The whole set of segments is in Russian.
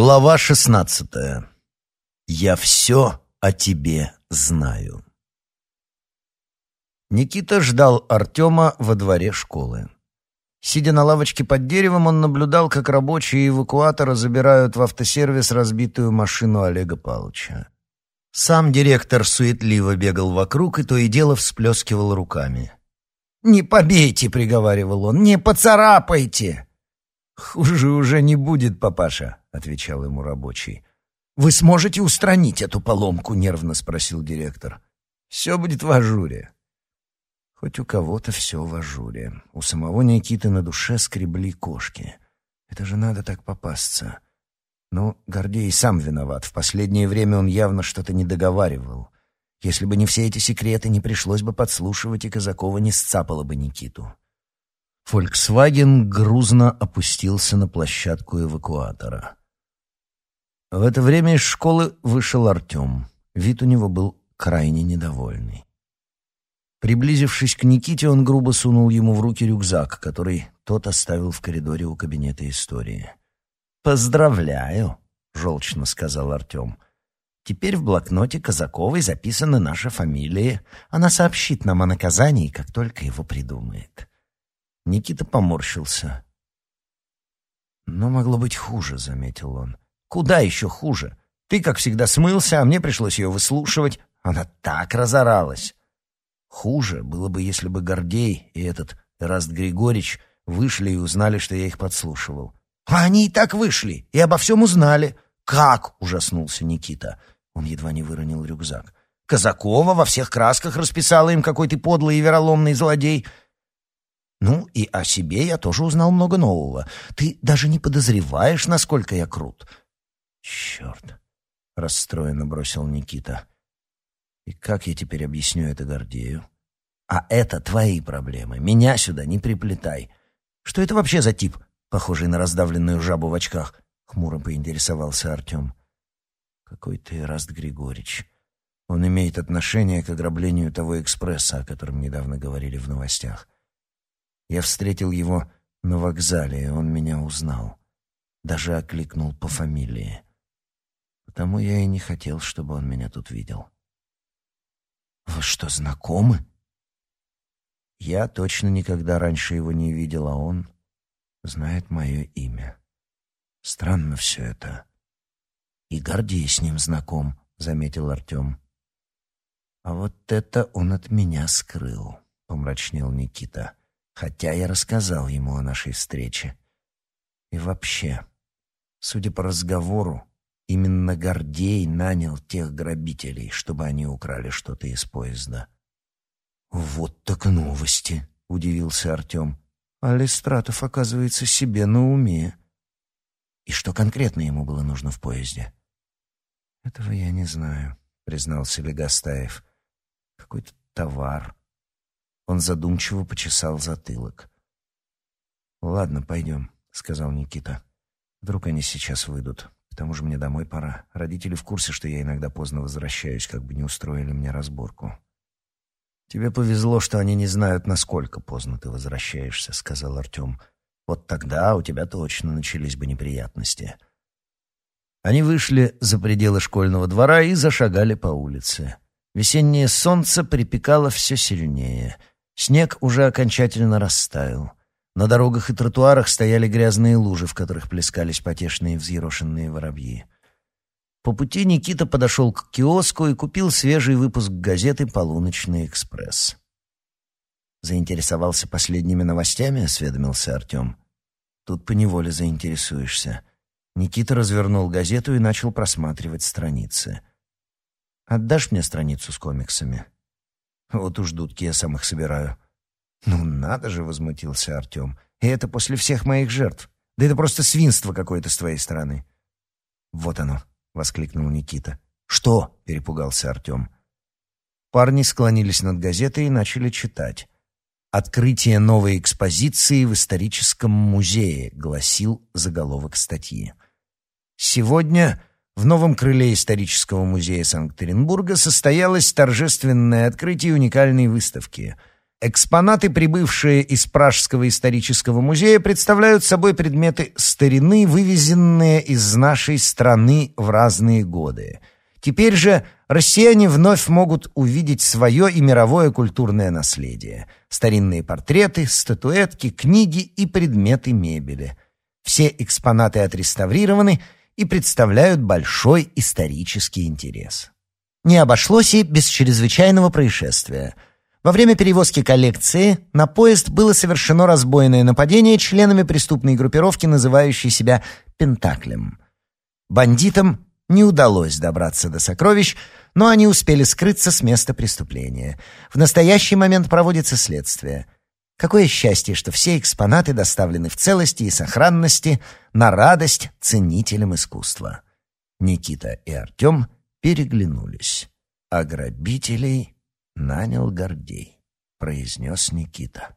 Глава шестнадцатая. Я все о тебе знаю. Никита ждал Артема во дворе школы. Сидя на лавочке под деревом, он наблюдал, как рабочие эвакуатора забирают в автосервис разбитую машину Олега Павловича. Сам директор суетливо бегал вокруг и то и дело всплескивал руками. «Не побейте!» — приговаривал он. «Не поцарапайте!» «Хуже уже не будет, папаша», — отвечал ему рабочий. «Вы сможете устранить эту поломку?» — нервно спросил директор. «Все будет в ажуре». Хоть у кого-то все в ажуре. У самого Никиты на душе скребли кошки. Это же надо так попасться. Но Гордей сам виноват. В последнее время он явно что-то не договаривал. Если бы не все эти секреты, не пришлось бы подслушивать, и Казакова не сцапала бы Никиту. Фольксваген грузно опустился на площадку эвакуатора. В это время из школы вышел Артем. Вид у него был крайне недовольный. Приблизившись к Никите, он грубо сунул ему в руки рюкзак, который тот оставил в коридоре у кабинета истории. «Поздравляю», — желчно сказал Артем. «Теперь в блокноте Казаковой записаны наши фамилии. Она сообщит нам о наказании, как только его придумает». Никита поморщился. «Но могло быть хуже», — заметил он. «Куда еще хуже? Ты, как всегда, смылся, а мне пришлось ее выслушивать. Она так разоралась». Хуже было бы, если бы Гордей и этот Эраст Григорьевич вышли и узнали, что я их подслушивал. «А они и так вышли, и обо всем узнали». «Как?» — ужаснулся Никита. Он едва не выронил рюкзак. «Казакова во всех красках расписала им, какой ты подлый и вероломный злодей. Ну, и о себе я тоже узнал много нового. Ты даже не подозреваешь, насколько я крут. Черт, расстроенно бросил Никита. И как я теперь объясню это Гордею? А это твои проблемы. Меня сюда не приплетай. Что это вообще за тип, похожий на раздавленную жабу в очках? Хмуро поинтересовался Артем. Какой ты Раст Григорьевич. Он имеет отношение к ограблению того экспресса, о котором недавно говорили в новостях. Я встретил его на вокзале, он меня узнал. Даже окликнул по фамилии. Потому я и не хотел, чтобы он меня тут видел. «Вы что, знакомы?» Я точно никогда раньше его не видел, а он знает мое имя. Странно все это. И Гордей с ним знаком, — заметил Артем. А вот это он от меня скрыл, — помрачнел Никита хотя я рассказал ему о нашей встрече. И вообще, судя по разговору, именно Гордей нанял тех грабителей, чтобы они украли что-то из поезда. «Вот так новости!» — удивился Артем. Алистратов, оказывается, себе на уме. И что конкретно ему было нужно в поезде? «Этого я не знаю», — признался Легостаев. «Какой-то товар, он задумчиво почесал затылок. «Ладно, пойдем», — сказал Никита. «Вдруг они сейчас выйдут. К тому же мне домой пора. Родители в курсе, что я иногда поздно возвращаюсь, как бы не устроили мне разборку». «Тебе повезло, что они не знают, насколько поздно ты возвращаешься», — сказал Артем. «Вот тогда у тебя точно начались бы неприятности». Они вышли за пределы школьного двора и зашагали по улице. Весеннее солнце припекало все сильнее — Снег уже окончательно растаял. На дорогах и тротуарах стояли грязные лужи, в которых плескались потешные взъерошенные воробьи. По пути Никита подошел к киоску и купил свежий выпуск газеты «Полуночный экспресс». «Заинтересовался последними новостями?» — осведомился Артем. «Тут поневоле заинтересуешься». Никита развернул газету и начал просматривать страницы. «Отдашь мне страницу с комиксами?» Вот уж дудки я сам их собираю. Ну надо же, возмутился Артем. И это после всех моих жертв. Да это просто свинство какое-то с твоей стороны. Вот оно, воскликнул Никита. Что? перепугался Артем. Парни склонились над газетой и начали читать. «Открытие новой экспозиции в историческом музее», — гласил заголовок статьи. «Сегодня в новом крыле исторического музея Санкт-Петербурга состоялось торжественное открытие уникальной выставки. Экспонаты, прибывшие из Пражского исторического музея, представляют собой предметы старины, вывезенные из нашей страны в разные годы. Теперь же россияне вновь могут увидеть свое и мировое культурное наследие. Старинные портреты, статуэтки, книги и предметы мебели. Все экспонаты отреставрированы и представляют большой исторический интерес. Не обошлось и без чрезвычайного происшествия – во время перевозки коллекции на поезд было совершено разбойное нападение членами преступной группировки, называющей себя «Пентаклем». Бандитам не удалось добраться до сокровищ, но они успели скрыться с места преступления. В настоящий момент проводится следствие. Какое счастье, что все экспонаты доставлены в целости и сохранности на радость ценителям искусства. Никита и Артем переглянулись. А грабителей нанял Гордей», — произнес Никита.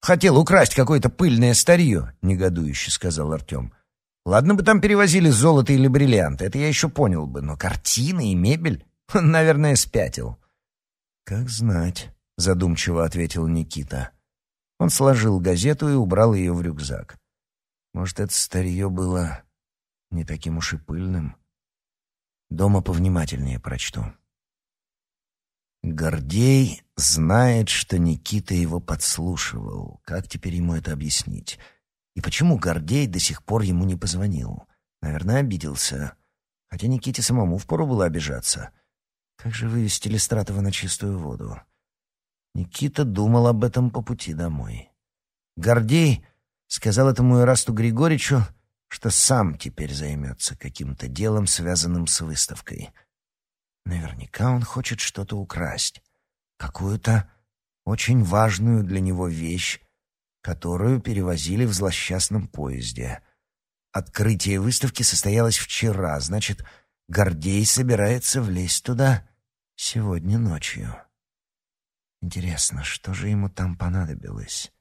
«Хотел украсть какое-то пыльное старье», — негодующе сказал Артем. «Ладно бы там перевозили золото или бриллианты, это я еще понял бы, но картины и мебель, он, наверное, спятил». «Как знать», — задумчиво ответил Никита. Он сложил газету и убрал ее в рюкзак. «Может, это старье было не таким уж и пыльным?» «Дома повнимательнее прочту». Гордей знает, что Никита его подслушивал. Как теперь ему это объяснить? И почему Гордей до сих пор ему не позвонил? Наверное, обиделся. Хотя Никите самому впору было обижаться. Как же вывести Листратова на чистую воду? Никита думал об этом по пути домой. Гордей сказал этому Ирасту Григорьевичу, что сам теперь займется каким-то делом, связанным с выставкой — Наверняка он хочет что-то украсть. Какую-то очень важную для него вещь, которую перевозили в злосчастном поезде. Открытие выставки состоялось вчера, значит, Гордей собирается влезть туда сегодня ночью. Интересно, что же ему там понадобилось?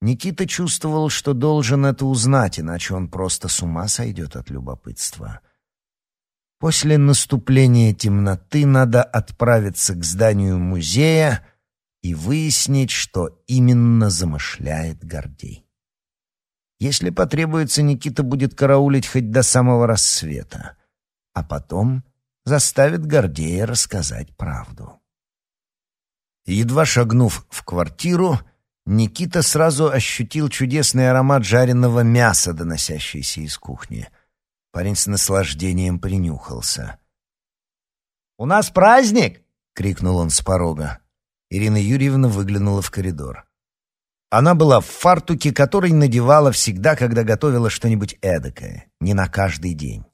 Никита чувствовал, что должен это узнать, иначе он просто с ума сойдет от любопытства. После наступления темноты надо отправиться к зданию музея и выяснить, что именно замышляет Гордей. Если потребуется, Никита будет караулить хоть до самого рассвета, а потом заставит Гордея рассказать правду. Едва шагнув в квартиру, Никита сразу ощутил чудесный аромат жареного мяса, доносящийся из кухни — Парень с наслаждением принюхался. «У нас праздник!» — крикнул он с порога. Ирина Юрьевна выглянула в коридор. Она была в фартуке, который надевала всегда, когда готовила что-нибудь эдакое, не на каждый день.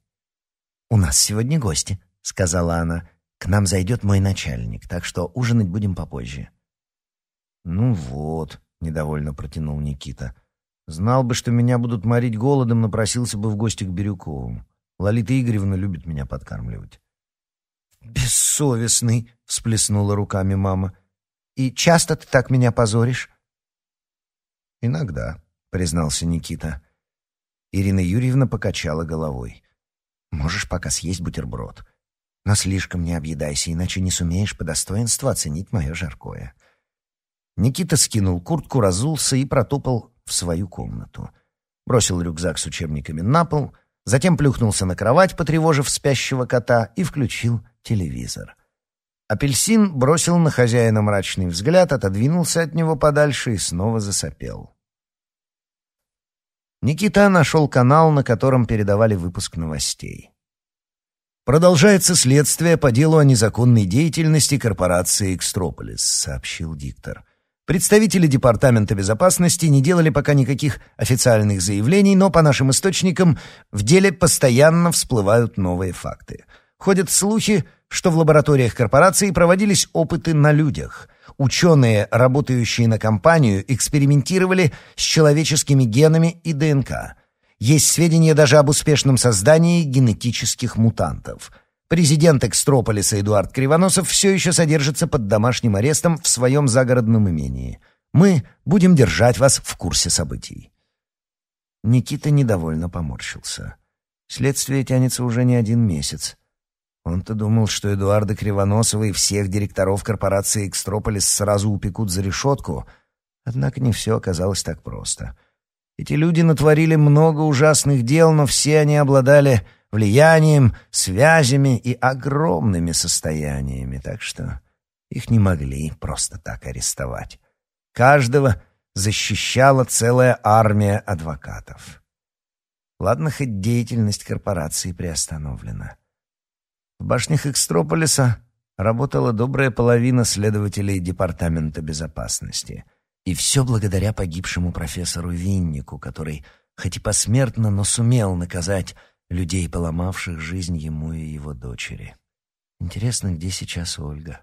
«У нас сегодня гости», — сказала она. «К нам зайдет мой начальник, так что ужинать будем попозже». «Ну вот», — недовольно протянул Никита, — Знал бы, что меня будут морить голодом, напросился бы в гости к Бирюковым. Лолита Игоревна любит меня подкармливать. «Бессовестный!» — всплеснула руками мама. «И часто ты так меня позоришь?» «Иногда», — признался Никита. Ирина Юрьевна покачала головой. «Можешь пока съесть бутерброд. Но слишком не объедайся, иначе не сумеешь по достоинству оценить мое жаркое». Никита скинул куртку, разулся и протопал в свою комнату. Бросил рюкзак с учебниками на пол, затем плюхнулся на кровать, потревожив спящего кота, и включил телевизор. Апельсин бросил на хозяина мрачный взгляд, отодвинулся от него подальше и снова засопел. Никита нашел канал, на котором передавали выпуск новостей. «Продолжается следствие по делу о незаконной деятельности корпорации «Экстрополис», — сообщил диктор. Представители Департамента безопасности не делали пока никаких официальных заявлений, но, по нашим источникам, в деле постоянно всплывают новые факты. Ходят слухи, что в лабораториях корпорации проводились опыты на людях. Ученые, работающие на компанию, экспериментировали с человеческими генами и ДНК. Есть сведения даже об успешном создании генетических мутантов — Президент Экстрополиса Эдуард Кривоносов все еще содержится под домашним арестом в своем загородном имении. Мы будем держать вас в курсе событий». Никита недовольно поморщился. Следствие тянется уже не один месяц. Он-то думал, что Эдуарда Кривоносова и всех директоров корпорации «Экстрополис» сразу упекут за решетку. Однако не все оказалось так просто. Эти люди натворили много ужасных дел, но все они обладали влиянием, связями и огромными состояниями, так что их не могли просто так арестовать. Каждого защищала целая армия адвокатов. Ладно, хоть деятельность корпорации приостановлена. В башнях Экстрополиса работала добрая половина следователей Департамента безопасности. И все благодаря погибшему профессору Виннику, который, хоть и посмертно, но сумел наказать людей, поломавших жизнь ему и его дочери. Интересно, где сейчас Ольга?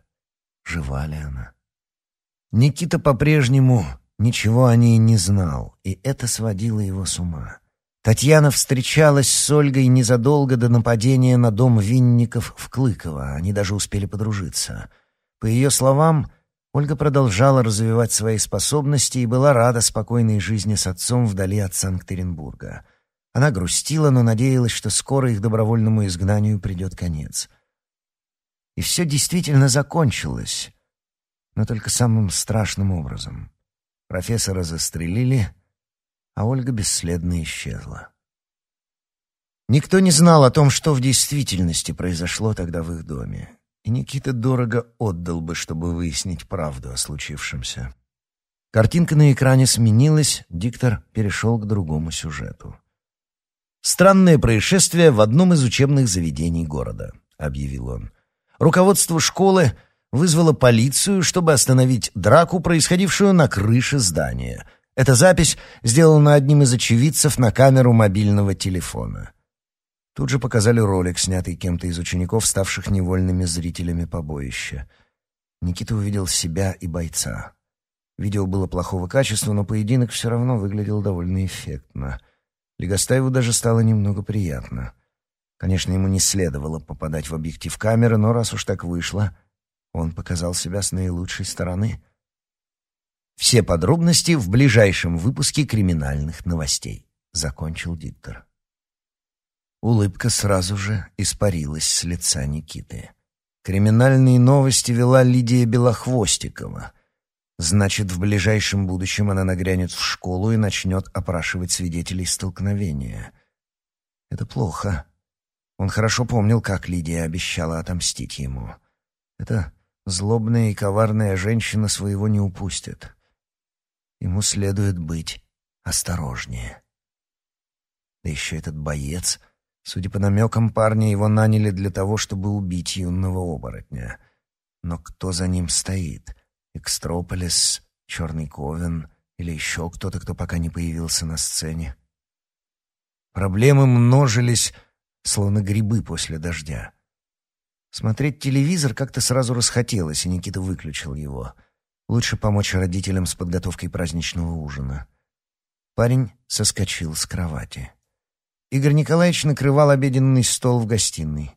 Жива ли она? Никита по-прежнему ничего о ней не знал, и это сводило его с ума. Татьяна встречалась с Ольгой незадолго до нападения на дом Винников в Клыково. Они даже успели подружиться. По ее словам, Ольга продолжала развивать свои способности и была рада спокойной жизни с отцом вдали от Санкт-Петербурга. Она грустила, но надеялась, что скоро их добровольному изгнанию придет конец. И все действительно закончилось, но только самым страшным образом. Профессора застрелили — а Ольга бесследно исчезла. Никто не знал о том, что в действительности произошло тогда в их доме, и Никита дорого отдал бы, чтобы выяснить правду о случившемся. Картинка на экране сменилась, диктор перешел к другому сюжету. «Странное происшествие в одном из учебных заведений города», — объявил он. «Руководство школы вызвало полицию, чтобы остановить драку, происходившую на крыше здания — эта запись сделана одним из очевидцев на камеру мобильного телефона. Тут же показали ролик, снятый кем-то из учеников, ставших невольными зрителями побоища. Никита увидел себя и бойца. Видео было плохого качества, но поединок все равно выглядел довольно эффектно. Легостаеву даже стало немного приятно. Конечно, ему не следовало попадать в объектив камеры, но раз уж так вышло, он показал себя с наилучшей стороны — все подробности в ближайшем выпуске криминальных новостей. Закончил диктор. Улыбка сразу же испарилась с лица Никиты. Криминальные новости вела Лидия Белохвостикова. Значит, в ближайшем будущем она нагрянет в школу и начнет опрашивать свидетелей столкновения. Это плохо. Он хорошо помнил, как Лидия обещала отомстить ему. Эта злобная и коварная женщина своего не упустит. Ему следует быть осторожнее. Да еще этот боец. Судя по намекам парня, его наняли для того, чтобы убить юного оборотня. Но кто за ним стоит? Экстрополис, Черный Ковен или еще кто-то, кто пока не появился на сцене? Проблемы множились, словно грибы после дождя. Смотреть телевизор как-то сразу расхотелось, и Никита выключил его — Лучше помочь родителям с подготовкой праздничного ужина. Парень соскочил с кровати. Игорь Николаевич накрывал обеденный стол в гостиной.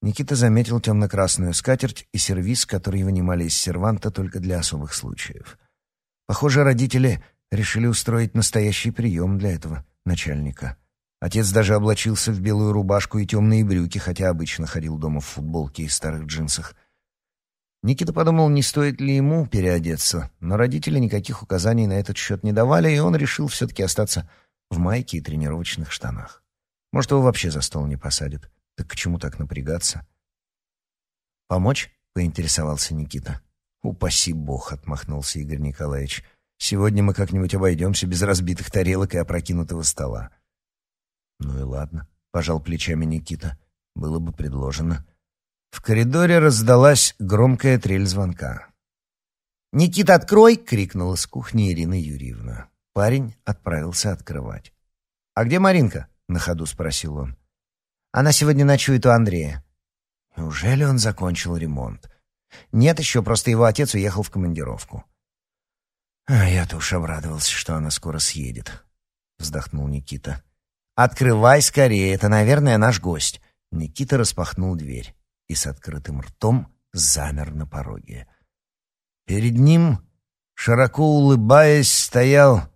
Никита заметил темно-красную скатерть и сервиз, который вынимали из серванта только для особых случаев. Похоже, родители решили устроить настоящий прием для этого начальника. Отец даже облачился в белую рубашку и темные брюки, хотя обычно ходил дома в футболке и старых джинсах. Никита подумал, не стоит ли ему переодеться, но родители никаких указаний на этот счет не давали, и он решил все-таки остаться в майке и тренировочных штанах. Может, его вообще за стол не посадят. Так к чему так напрягаться? «Помочь?» — поинтересовался Никита. «Упаси бог!» — отмахнулся Игорь Николаевич. «Сегодня мы как-нибудь обойдемся без разбитых тарелок и опрокинутого стола». «Ну и ладно», — пожал плечами Никита. «Было бы предложено». В коридоре раздалась громкая трель звонка. «Никита, открой!» — крикнула с кухни Ирина Юрьевна. Парень отправился открывать. «А где Маринка?» — на ходу спросил он. «Она сегодня ночует у Андрея». «Неужели он закончил ремонт?» «Нет еще, просто его отец уехал в командировку». «А я-то уж обрадовался, что она скоро съедет», — вздохнул Никита. «Открывай скорее, это, наверное, наш гость». Никита распахнул дверь и с открытым ртом замер на пороге. Перед ним, широко улыбаясь, стоял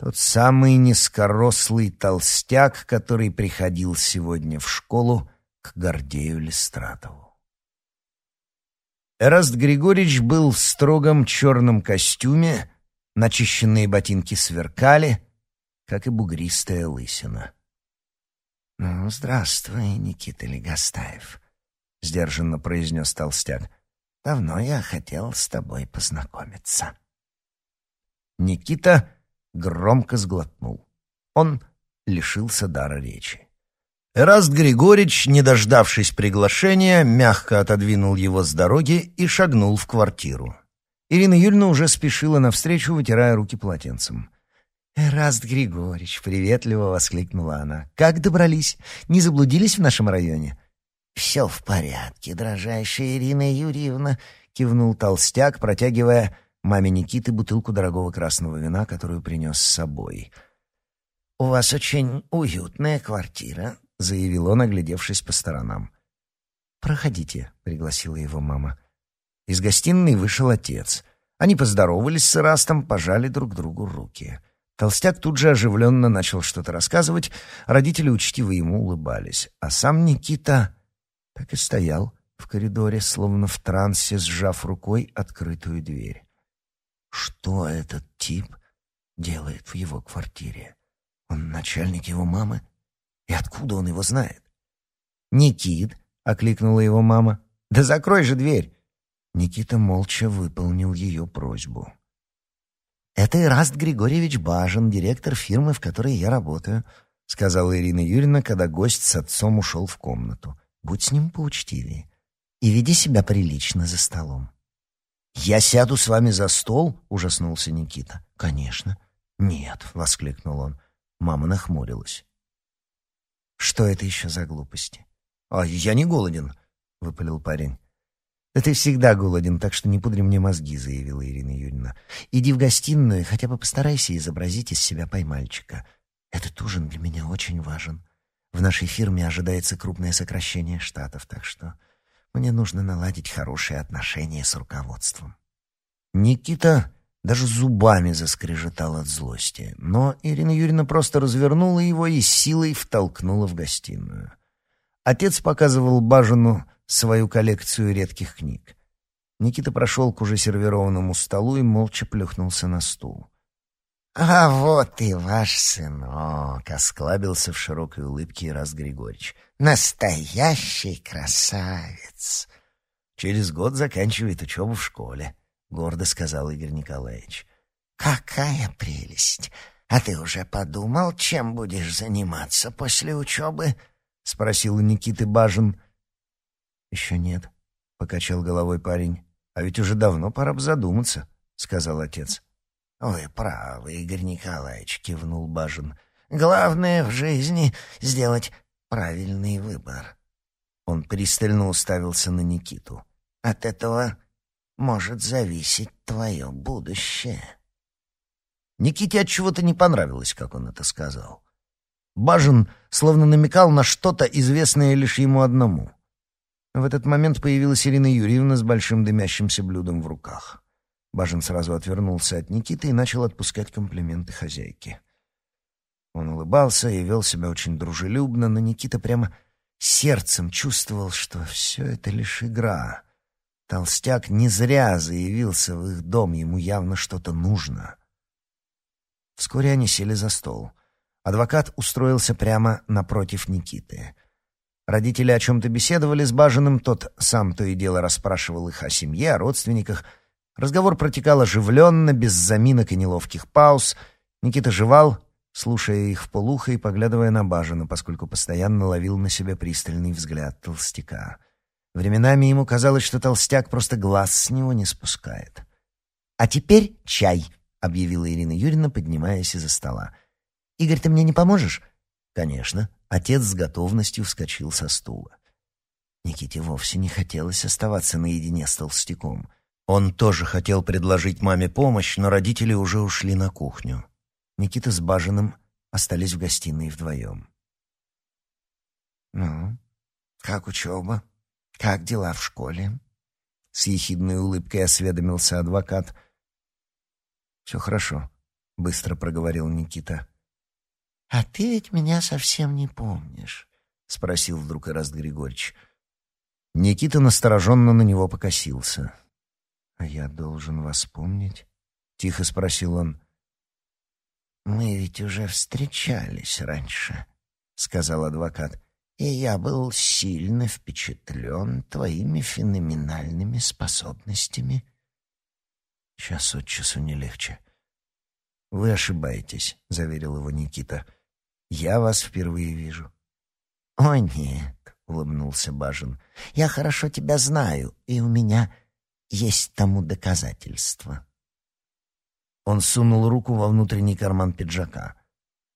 тот самый низкорослый толстяк, который приходил сегодня в школу к Гордею Листратову. Эраст Григорьевич был в строгом черном костюме, начищенные ботинки сверкали, как и бугристая лысина. «Ну, здравствуй, Никита Легостаев», — сдержанно произнес толстяк. «Давно я хотел с тобой познакомиться». Никита громко сглотнул. Он лишился дара речи. Эраст Григорьевич, не дождавшись приглашения, мягко отодвинул его с дороги и шагнул в квартиру. Ирина Юрьевна уже спешила навстречу, вытирая руки полотенцем. «Эраст Григорьевич!» — приветливо воскликнула она. «Как добрались? Не заблудились в нашем районе?» «Все в порядке, дрожайшая Ирина Юрьевна!» — кивнул толстяк, протягивая маме Никиты бутылку дорогого красного вина, которую принес с собой. «У вас очень уютная квартира», — заявил он, оглядевшись по сторонам. «Проходите», — пригласила его мама. Из гостиной вышел отец. Они поздоровались с Ирастом, пожали друг другу руки. Толстяк тут же оживленно начал что-то рассказывать, родители учтиво ему улыбались, а сам Никита так и стоял в коридоре, словно в трансе, сжав рукой открытую дверь. Что этот тип делает в его квартире? Он начальник его мамы? И откуда он его знает? «Никит!» — окликнула его мама. «Да закрой же дверь!» Никита молча выполнил ее просьбу. «Это Ираст Григорьевич Бажин, директор фирмы, в которой я работаю», — сказала Ирина Юрьевна, когда гость с отцом ушел в комнату. «Будь с ним поучтивее и веди себя прилично за столом». «Я сяду с вами за стол?» — ужаснулся Никита. «Конечно». «Нет», — воскликнул он. Мама нахмурилась. «Что это еще за глупости?» «А я не голоден», — выпалил парень. «Да ты всегда голоден, так что не пудри мне мозги», — заявила Ирина Юрьевна. «Иди в гостиную и хотя бы постарайся изобразить из себя поймальчика. Этот ужин для меня очень важен. В нашей фирме ожидается крупное сокращение штатов, так что мне нужно наладить хорошие отношения с руководством». Никита даже зубами заскрежетал от злости, но Ирина Юрьевна просто развернула его и силой втолкнула в гостиную. Отец показывал Бажину свою коллекцию редких книг. Никита прошел к уже сервированному столу и молча плюхнулся на стул. «А вот и ваш сынок!» — осклабился в широкой улыбке Ирас Григорьевич. «Настоящий красавец!» «Через год заканчивает учебу в школе», — гордо сказал Игорь Николаевич. «Какая прелесть! А ты уже подумал, чем будешь заниматься после учебы?» — спросил у Никиты Бажин. «Еще нет», — покачал головой парень. «А ведь уже давно пора бы задуматься», — сказал отец. «Вы правы, Игорь Николаевич», — кивнул Бажин. «Главное в жизни — сделать правильный выбор». Он пристально уставился на Никиту. «От этого может зависеть твое будущее». Никите от чего-то не понравилось, как он это сказал. Бажин словно намекал на что-то, известное лишь ему одному. В этот момент появилась Ирина Юрьевна с большим дымящимся блюдом в руках. Бажин сразу отвернулся от Никиты и начал отпускать комплименты хозяйке. Он улыбался и вел себя очень дружелюбно, но Никита прямо сердцем чувствовал, что все это лишь игра. Толстяк не зря заявился в их дом, ему явно что-то нужно. Вскоре они сели за стол. Адвокат устроился прямо напротив Никиты — Родители о чем-то беседовали с Бажиным, тот сам то и дело расспрашивал их о семье, о родственниках. Разговор протекал оживленно, без заминок и неловких пауз. Никита жевал, слушая их в полухо и поглядывая на Бажина, поскольку постоянно ловил на себя пристальный взгляд толстяка. Временами ему казалось, что толстяк просто глаз с него не спускает. «А теперь чай», — объявила Ирина Юрьевна, поднимаясь из-за стола. «Игорь, ты мне не поможешь?» «Конечно», Отец с готовностью вскочил со стула. Никите вовсе не хотелось оставаться наедине с толстяком. Он тоже хотел предложить маме помощь, но родители уже ушли на кухню. Никита с Бажиным остались в гостиной вдвоем. «Ну, как учеба? Как дела в школе?» С ехидной улыбкой осведомился адвокат. «Все хорошо», — быстро проговорил Никита. «А ты ведь меня совсем не помнишь», — спросил вдруг Ираст Григорьевич. Никита настороженно на него покосился. «А я должен вас помнить?» — тихо спросил он. «Мы ведь уже встречались раньше», — сказал адвокат, «и я был сильно впечатлен твоими феноменальными способностями». «Час от часу не легче». «Вы ошибаетесь», — заверил его Никита. «Я вас впервые вижу». «О, нет», — улыбнулся Бажин, — «я хорошо тебя знаю, и у меня есть тому доказательство». Он сунул руку во внутренний карман пиджака.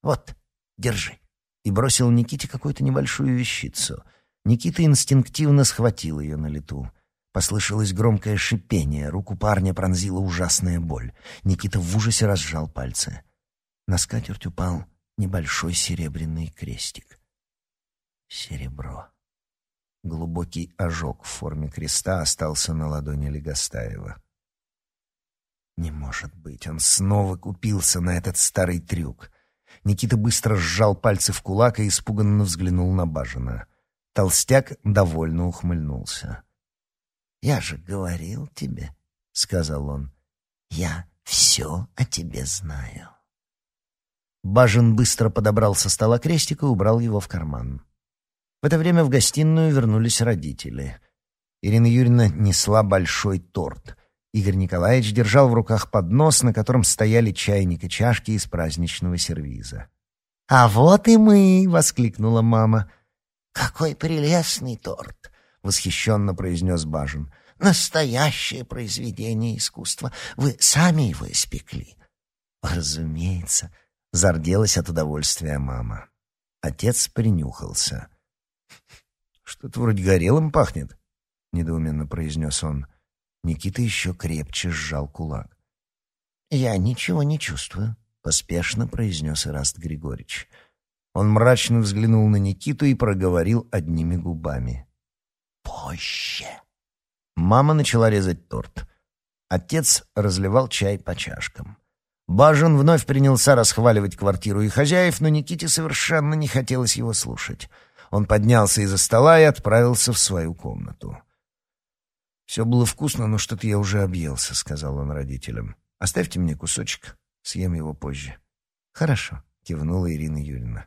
«Вот, держи». И бросил Никите какую-то небольшую вещицу. Никита инстинктивно схватил ее на лету. Послышалось громкое шипение, руку парня пронзила ужасная боль. Никита в ужасе разжал пальцы. На скатерть упал небольшой серебряный крестик. Серебро. Глубокий ожог в форме креста остался на ладони Легостаева. Не может быть, он снова купился на этот старый трюк. Никита быстро сжал пальцы в кулак и испуганно взглянул на Бажина. Толстяк довольно ухмыльнулся. «Я же говорил тебе», — сказал он, — «я все о тебе знаю». Бажин быстро подобрал со стола крестик и убрал его в карман. В это время в гостиную вернулись родители. Ирина Юрьевна несла большой торт. Игорь Николаевич держал в руках поднос, на котором стояли чайник и чашки из праздничного сервиза. «А вот и мы!» — воскликнула мама. «Какой прелестный торт!» — восхищенно произнес Бажин. «Настоящее произведение искусства. Вы сами его испекли?» «Разумеется», — зарделась от удовольствия мама. Отец принюхался. «Что-то вроде горелым пахнет», — недоуменно произнес он. Никита еще крепче сжал кулак. «Я ничего не чувствую», — поспешно произнес Ираст Григорьевич. Он мрачно взглянул на Никиту и проговорил одними губами. «Позже». Мама начала резать торт. Отец разливал чай по чашкам. Бажен вновь принялся расхваливать квартиру и хозяев, но Никите совершенно не хотелось его слушать. Он поднялся из-за стола и отправился в свою комнату. «Все было вкусно, но что-то я уже объелся», — сказал он родителям. «Оставьте мне кусочек, съем его позже». «Хорошо», — кивнула Ирина Юрьевна.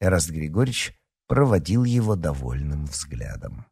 Эраст Григорьевич проводил его довольным взглядом.